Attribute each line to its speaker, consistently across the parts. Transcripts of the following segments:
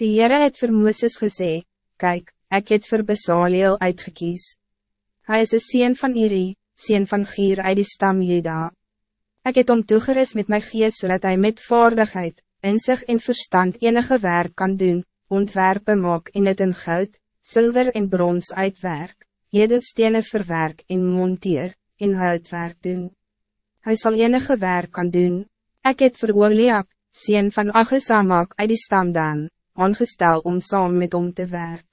Speaker 1: Die Heere het vir Mooses gesê, Kijk, ik het vir Besaliel uitgekies. Hij is een sien van Iri, sien van Gier uit die stam Jeda. Ik het om toegeris met mijn geest zodat hij met vaardigheid, inzicht en verstand enige werk kan doen, ontwerpen maak in het in goud, zilver en brons uitwerk, edelstenen verwerk en monteer, en houtwerk doen. Hij zal enige werk kan doen. Ik het vir Oliab, sien van Agesamak uit die stam dan, aangestel om saam met om te werk.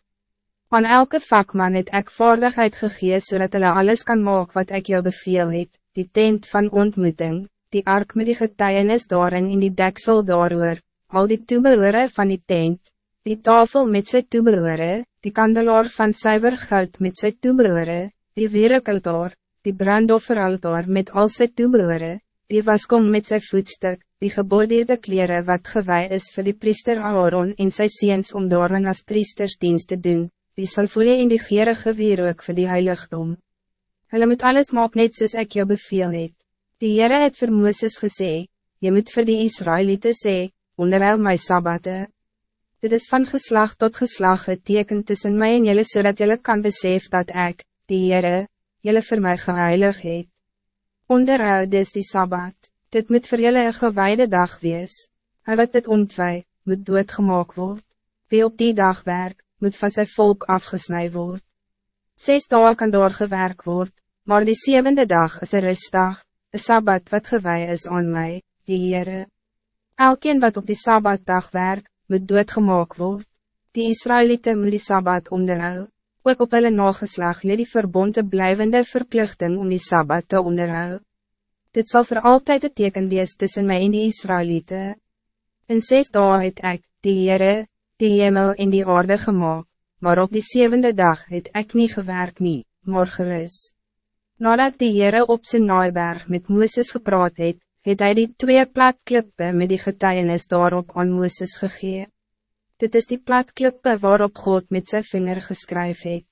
Speaker 1: Aan elke vakman het ek vaardigheid gegee zodat hulle alles kan maken wat ik jou beveel het, die tent van ontmoeting, die ark met die getuienis daarin in die deksel daarover, al die toebehore van die tent, die tafel met sy toebehore, die kandelaar van suiver goud met sy toebehore, die werekeltaar, die brandofferaltaar met al sy toebehore, die waskom met sy voetstuk, die gebordeerde kleren wat gewij is voor die priester Aaron en sy seens om daarin as priestersdienst te doen, die sal voel in die gerige wierook vir die heiligdom. Hulle moet alles maak net soos ek jou beveel het. Die Heere het vir Mooses gesê, je moet vir die Israëlieten sê, onderhoud my sabbate. Dit is van geslag tot geslag het teken tussen mij en jullie zodat jullie kan besef dat ik, die Heere, jullie voor mij geheilig het. Onderhoud is die sabbat, dit moet voor jullie een gewijde dag wees. Hij wat dit ontwij, moet doodgemaak word. Wie op die dag werk, moet van zijn volk afgesnijd worden. Zes dagen kan doorgewerkt worden, maar die zevende dag is een rustdag, een sabbat wat gewij is aan mij, die Heere. Elkeen wat op die sabbatdag werkt, moet doodgemaak worden. Die Israëlieten moet die sabbat onderhouden. Ook op hulle nageslag leer die verbonde blijvende verplichting om die sabbat te onderhouden. Dit zal voor altijd het teken wees tussen mij en die Israëlieten. In zes dagen het ek, die Heere, die hemel in die aarde gemaakt, maar op die zevende dag het ik niet gewerkt nie, maar gerust. Nadat die Heere op zijn naaiberg met Mooses gepraat het, het hy die twee platklippe met die getuienis daarop aan Mooses gegee. Dit is die platklippe waarop God met zijn vinger geskryf het.